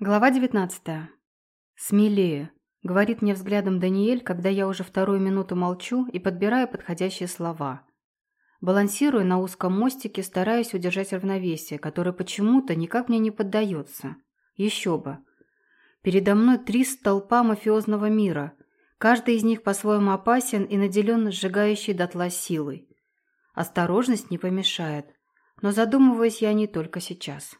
Глава 19. «Смелее», — говорит мне взглядом Даниэль, когда я уже вторую минуту молчу и подбираю подходящие слова. Балансируя на узком мостике, стараюсь удержать равновесие, которое почему-то никак мне не поддается. Еще бы. Передо мной три столпа мафиозного мира. Каждый из них по-своему опасен и наделен сжигающей дотла силой. Осторожность не помешает, но задумываюсь я не только сейчас.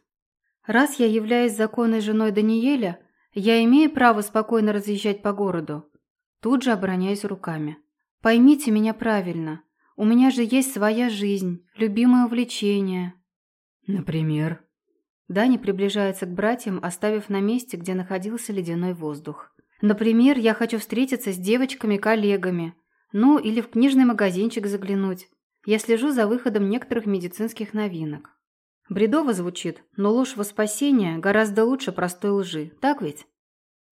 Раз я являюсь законной женой Даниэля, я имею право спокойно разъезжать по городу. Тут же обороняюсь руками. Поймите меня правильно. У меня же есть своя жизнь, любимое увлечение. Например? Дани приближается к братьям, оставив на месте, где находился ледяной воздух. Например, я хочу встретиться с девочками-коллегами. Ну, или в книжный магазинчик заглянуть. Я слежу за выходом некоторых медицинских новинок. Бредово звучит, но ложь во спасение гораздо лучше простой лжи, так ведь?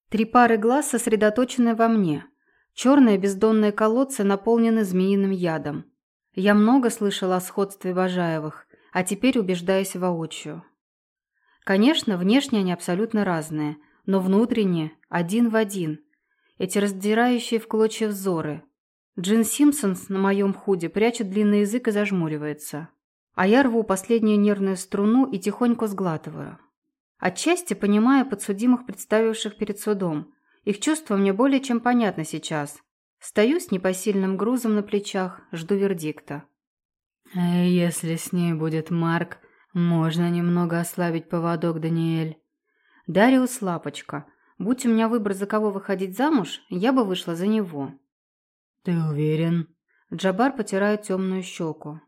Три пары глаз сосредоточены во мне. Черные бездонные колодцы наполнены змеиным ядом. Я много слышала о сходстве Бажаевых, а теперь убеждаюсь воочию. Конечно, внешне они абсолютно разные, но внутренне один в один. Эти раздирающие в клочья взоры. Джин Симпсонс на моем худе прячет длинный язык и зажмуривается а я рву последнюю нервную струну и тихонько сглатываю. Отчасти понимая подсудимых, представивших перед судом. Их чувства мне более чем понятны сейчас. Стою с непосильным грузом на плечах, жду вердикта. «Если с ней будет Марк, можно немного ослабить поводок, Даниэль». «Дариус Лапочка, будь у меня выбор, за кого выходить замуж, я бы вышла за него». «Ты уверен?» Джабар потирает темную щеку.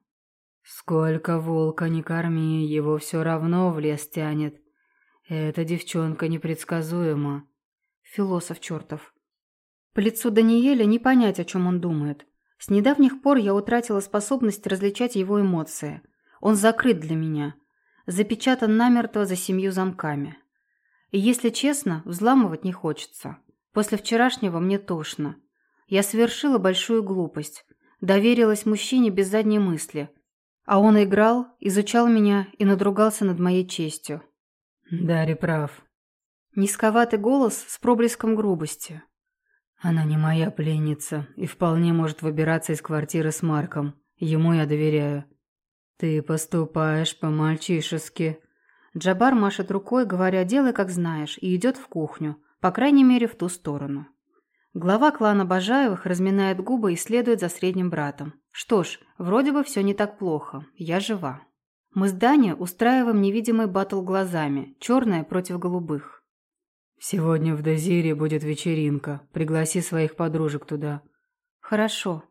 Сколько волка не корми, его все равно в лес тянет. Эта девчонка непредсказуема. Философ чертов. По лицу Даниэля не понять, о чем он думает. С недавних пор я утратила способность различать его эмоции. Он закрыт для меня. Запечатан намертво за семью замками. И если честно, взламывать не хочется. После вчерашнего мне тошно. Я совершила большую глупость. Доверилась мужчине без задней мысли – а он играл, изучал меня и надругался над моей честью. Дарри прав. Низковатый голос с проблеском грубости. Она не моя пленница и вполне может выбираться из квартиры с Марком. Ему я доверяю. Ты поступаешь по-мальчишески. Джабар машет рукой, говоря «делай, как знаешь», и идет в кухню, по крайней мере, в ту сторону. Глава клана Бажаевых разминает губы и следует за средним братом. Что ж, вроде бы все не так плохо. Я жива. Мы с Даней устраиваем невидимый батл глазами, черное против голубых. «Сегодня в Дозире будет вечеринка. Пригласи своих подружек туда». «Хорошо.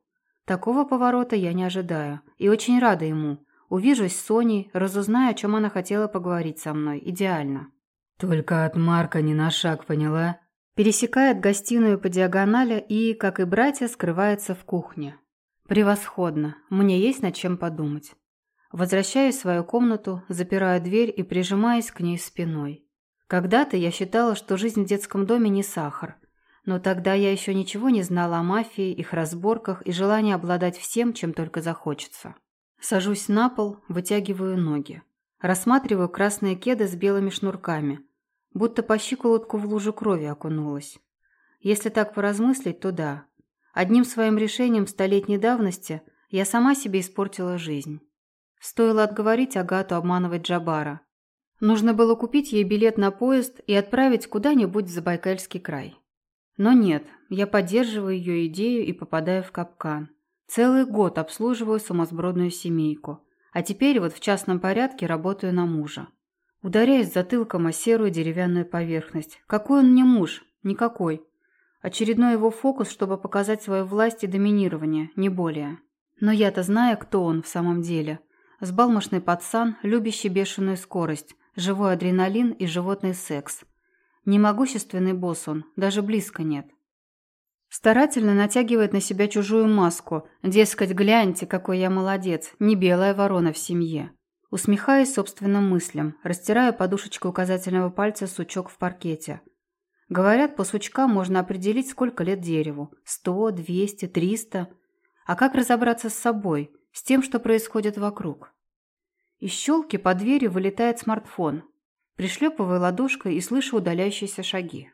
Такого поворота я не ожидаю. И очень рада ему. Увижусь с Соней, разузнаю, о чем она хотела поговорить со мной. Идеально». «Только от Марка не на шаг, поняла?» Пересекает гостиную по диагонали и, как и братья, скрывается в кухне. Превосходно. Мне есть над чем подумать. Возвращаюсь в свою комнату, запираю дверь и прижимаюсь к ней спиной. Когда-то я считала, что жизнь в детском доме не сахар. Но тогда я еще ничего не знала о мафии, их разборках и желании обладать всем, чем только захочется. Сажусь на пол, вытягиваю ноги. Рассматриваю красные кеды с белыми шнурками. Будто по щиколотку в лужу крови окунулась. Если так поразмыслить, то да, Одним своим решением столетней давности я сама себе испортила жизнь. Стоило отговорить Агату обманывать Джабара. Нужно было купить ей билет на поезд и отправить куда-нибудь в Забайкальский край. Но нет, я поддерживаю ее идею и попадаю в капкан. Целый год обслуживаю сумасбродную семейку, а теперь вот в частном порядке работаю на мужа. Ударяюсь затылком о серую деревянную поверхность. Какой он мне муж? Никакой. Очередной его фокус, чтобы показать свою власть и доминирование, не более. Но я-то знаю, кто он в самом деле. Сбалмошный пацан, любящий бешеную скорость, живой адреналин и животный секс. Немогущественный босс он, даже близко нет. Старательно натягивает на себя чужую маску, дескать, гляньте, какой я молодец, не белая ворона в семье. Усмехаясь собственным мыслям, растираю подушечкой указательного пальца сучок в паркете – Говорят, по сучкам можно определить, сколько лет дереву. Сто, двести, триста. А как разобраться с собой, с тем, что происходит вокруг? Из щелки под дверью вылетает смартфон. Пришлепываю ладошкой и слышу удаляющиеся шаги.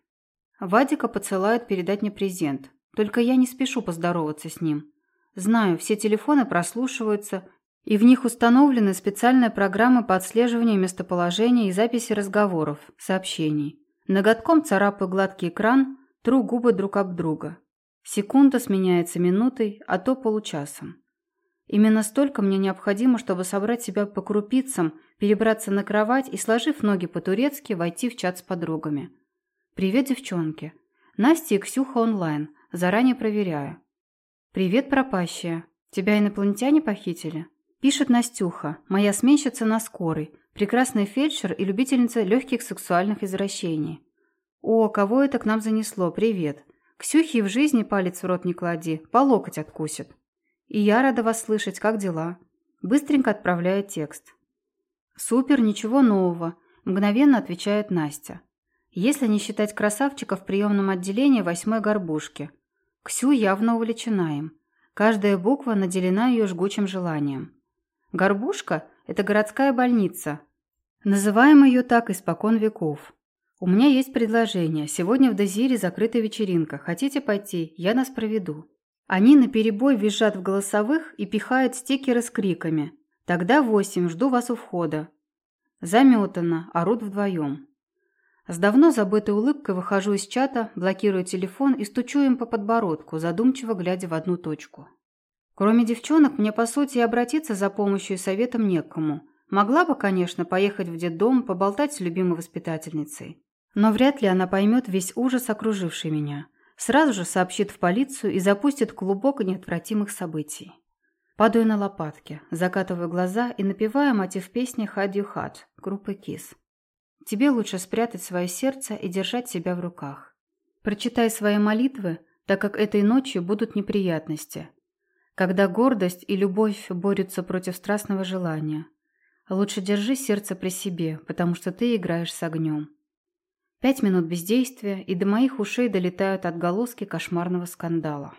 Вадика поцелают передать мне презент. Только я не спешу поздороваться с ним. Знаю, все телефоны прослушиваются, и в них установлены специальные программы по отслеживанию местоположения и записи разговоров, сообщений. Ноготком царапаю гладкий экран, тру губы друг об друга. Секунда сменяется минутой, а то получасом. Именно столько мне необходимо, чтобы собрать себя по крупицам, перебраться на кровать и, сложив ноги по-турецки, войти в чат с подругами. «Привет, девчонки. Настя и Ксюха онлайн. Заранее проверяю. «Привет, пропащая. Тебя инопланетяне похитили?» Пишет Настюха, моя сменщица на скорой, прекрасный фельдшер и любительница легких сексуальных извращений. «О, кого это к нам занесло? Привет. Ксюхи в жизни палец в рот не клади, по локоть откусит. И я рада вас слышать, как дела?» Быстренько отправляет текст. «Супер, ничего нового», – мгновенно отвечает Настя. «Если не считать красавчика в приемном отделении восьмой горбушки – Ксю явно увлечена им. Каждая буква наделена ее жгучим желанием. Горбушка – это городская больница. Называем ее так испокон веков. У меня есть предложение. Сегодня в Дозире закрытая вечеринка. Хотите пойти? Я нас проведу. Они наперебой визжат в голосовых и пихают стикеры с криками. Тогда восемь, жду вас у входа. Заметано, орут вдвоем. С давно забытой улыбкой выхожу из чата, блокирую телефон и стучу им по подбородку, задумчиво глядя в одну точку. Кроме девчонок, мне, по сути, обратиться за помощью и советом некому. Могла бы, конечно, поехать в детдом, поболтать с любимой воспитательницей. Но вряд ли она поймет весь ужас, окруживший меня. Сразу же сообщит в полицию и запустит клубок неотвратимых событий. Падаю на лопатки, закатываю глаза и напеваю мотив песни «Had You Had» группы KISS. Тебе лучше спрятать свое сердце и держать себя в руках. Прочитай свои молитвы, так как этой ночью будут неприятности. Когда гордость и любовь борются против страстного желания. Лучше держи сердце при себе, потому что ты играешь с огнем. Пять минут бездействия, и до моих ушей долетают отголоски кошмарного скандала.